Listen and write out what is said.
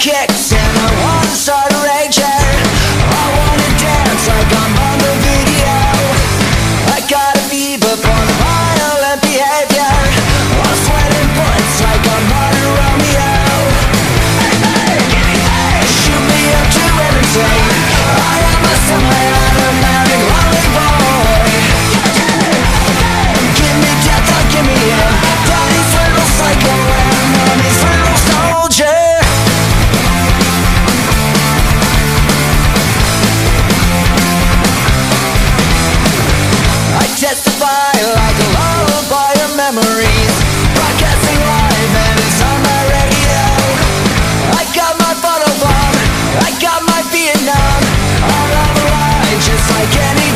kicks and I wanna start a rage. I wanna dance like I'm on the video. I gotta be up on violent behavior. like any